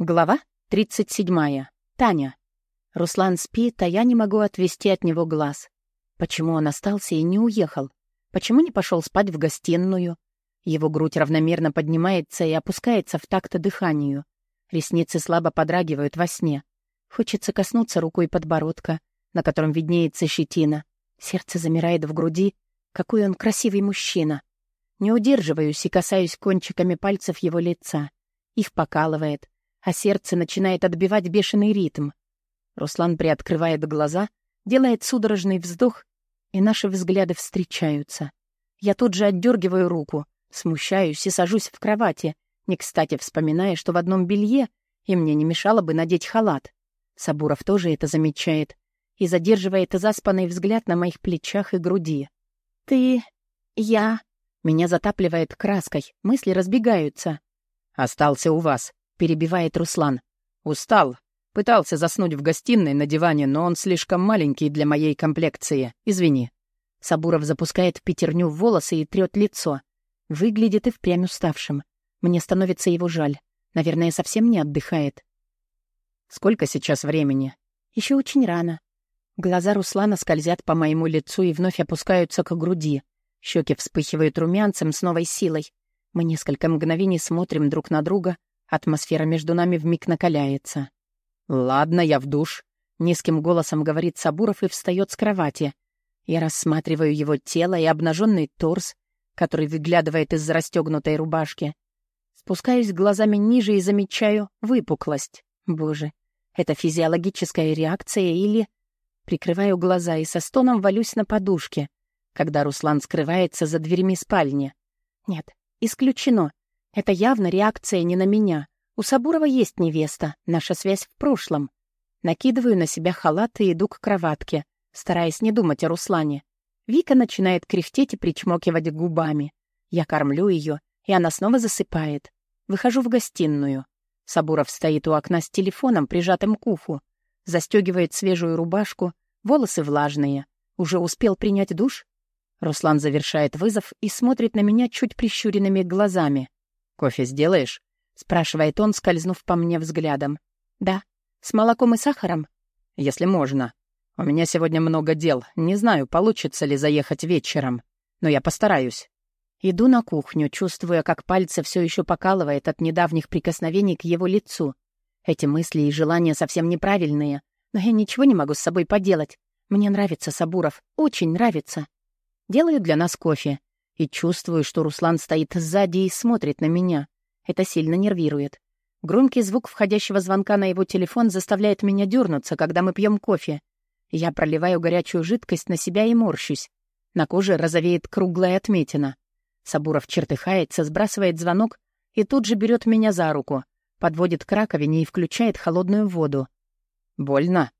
Глава 37. Таня. Руслан спит, а я не могу отвести от него глаз. Почему он остался и не уехал? Почему не пошел спать в гостиную? Его грудь равномерно поднимается и опускается в такт дыханию. Ресницы слабо подрагивают во сне. Хочется коснуться рукой подбородка, на котором виднеется щетина. Сердце замирает в груди. Какой он красивый мужчина. Не удерживаюсь и касаюсь кончиками пальцев его лица. Их покалывает — а сердце начинает отбивать бешеный ритм. Руслан приоткрывает глаза, делает судорожный вздох, и наши взгляды встречаются. Я тут же отдергиваю руку, смущаюсь и сажусь в кровати, не кстати вспоминая, что в одном белье, и мне не мешало бы надеть халат. Сабуров тоже это замечает и задерживает заспанный взгляд на моих плечах и груди. «Ты... я...» Меня затапливает краской, мысли разбегаются. «Остался у вас», перебивает Руслан. «Устал. Пытался заснуть в гостиной на диване, но он слишком маленький для моей комплекции. Извини». Сабуров запускает пятерню в волосы и трёт лицо. Выглядит и впрямь уставшим. Мне становится его жаль. Наверное, совсем не отдыхает. «Сколько сейчас времени?» Еще очень рано». Глаза Руслана скользят по моему лицу и вновь опускаются к груди. Щеки вспыхивают румянцем с новой силой. Мы несколько мгновений смотрим друг на друга, Атмосфера между нами вмиг накаляется. «Ладно, я в душ», — низким голосом говорит Сабуров и встает с кровати. Я рассматриваю его тело и обнаженный торс, который выглядывает из расстегнутой рубашки. Спускаюсь глазами ниже и замечаю выпуклость. Боже, это физиологическая реакция или... Прикрываю глаза и со стоном валюсь на подушке, когда Руслан скрывается за дверьми спальни. Нет, исключено. Это явно реакция не на меня. У Сабурова есть невеста, наша связь в прошлом. Накидываю на себя халат и иду к кроватке, стараясь не думать о Руслане. Вика начинает кряхтеть и причмокивать губами. Я кормлю ее, и она снова засыпает. Выхожу в гостиную. Сабуров стоит у окна с телефоном, прижатым к уху. Застегивает свежую рубашку, волосы влажные. Уже успел принять душ? Руслан завершает вызов и смотрит на меня чуть прищуренными глазами. «Кофе сделаешь?» — спрашивает он, скользнув по мне взглядом. «Да. С молоком и сахаром?» «Если можно. У меня сегодня много дел. Не знаю, получится ли заехать вечером. Но я постараюсь». Иду на кухню, чувствуя, как пальцы все еще покалывает от недавних прикосновений к его лицу. Эти мысли и желания совсем неправильные, но я ничего не могу с собой поделать. Мне нравится Сабуров, очень нравится. Делаю для нас кофе и чувствую, что Руслан стоит сзади и смотрит на меня. Это сильно нервирует. Громкий звук входящего звонка на его телефон заставляет меня дернуться, когда мы пьем кофе. Я проливаю горячую жидкость на себя и морщусь. На коже розовеет круглая отметина. Сабуров чертыхается, сбрасывает звонок и тут же берет меня за руку, подводит к раковине и включает холодную воду. «Больно?»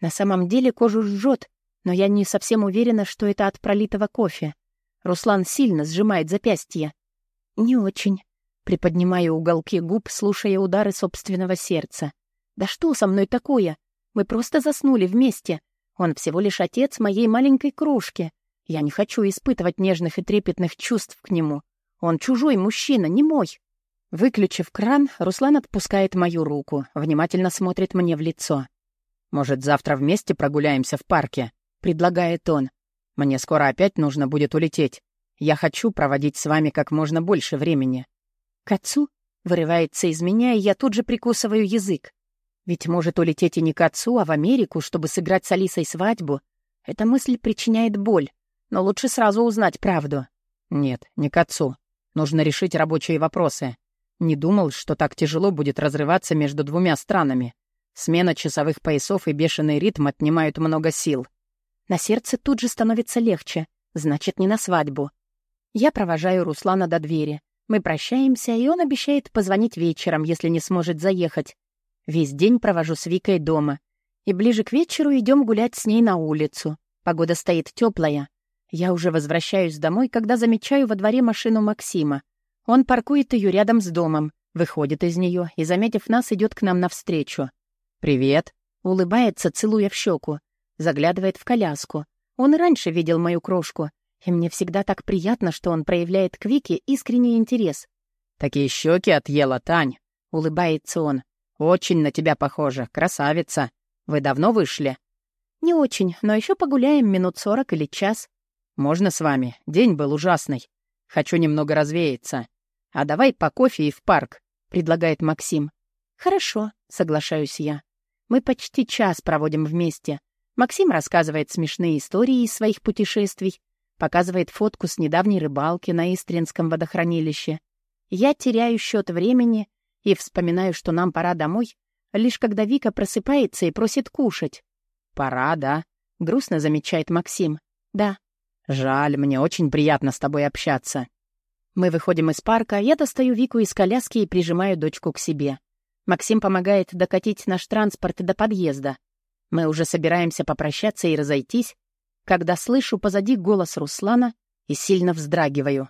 На самом деле кожу жжет, но я не совсем уверена, что это от пролитого кофе. Руслан сильно сжимает запястье. «Не очень». Приподнимаю уголки губ, слушая удары собственного сердца. «Да что со мной такое? Мы просто заснули вместе. Он всего лишь отец моей маленькой крошки. Я не хочу испытывать нежных и трепетных чувств к нему. Он чужой мужчина, не мой». Выключив кран, Руслан отпускает мою руку, внимательно смотрит мне в лицо. «Может, завтра вместе прогуляемся в парке?» — предлагает он. Мне скоро опять нужно будет улететь. Я хочу проводить с вами как можно больше времени». «К отцу?» — вырывается из меня, и я тут же прикусываю язык. Ведь может улететь и не к отцу, а в Америку, чтобы сыграть с Алисой свадьбу. Эта мысль причиняет боль, но лучше сразу узнать правду. «Нет, не к отцу. Нужно решить рабочие вопросы. Не думал, что так тяжело будет разрываться между двумя странами. Смена часовых поясов и бешеный ритм отнимают много сил. На сердце тут же становится легче. Значит, не на свадьбу. Я провожаю Руслана до двери. Мы прощаемся, и он обещает позвонить вечером, если не сможет заехать. Весь день провожу с Викой дома. И ближе к вечеру идем гулять с ней на улицу. Погода стоит теплая. Я уже возвращаюсь домой, когда замечаю во дворе машину Максима. Он паркует ее рядом с домом, выходит из нее и, заметив нас, идет к нам навстречу. «Привет», — улыбается, целуя в щеку заглядывает в коляску. Он и раньше видел мою крошку, и мне всегда так приятно, что он проявляет к Вике искренний интерес. «Такие щеки отъела, Тань!» — улыбается он. «Очень на тебя похоже, красавица. Вы давно вышли?» «Не очень, но еще погуляем минут сорок или час». «Можно с вами? День был ужасный. Хочу немного развеяться. А давай по кофе и в парк», — предлагает Максим. «Хорошо», — соглашаюсь я. Мы почти час проводим вместе. Максим рассказывает смешные истории из своих путешествий, показывает фотку с недавней рыбалки на Истринском водохранилище. Я теряю счет времени и вспоминаю, что нам пора домой, лишь когда Вика просыпается и просит кушать. «Пора, да?» — грустно замечает Максим. «Да». «Жаль, мне очень приятно с тобой общаться». Мы выходим из парка, я достаю Вику из коляски и прижимаю дочку к себе. Максим помогает докатить наш транспорт до подъезда. Мы уже собираемся попрощаться и разойтись, когда слышу позади голос Руслана и сильно вздрагиваю.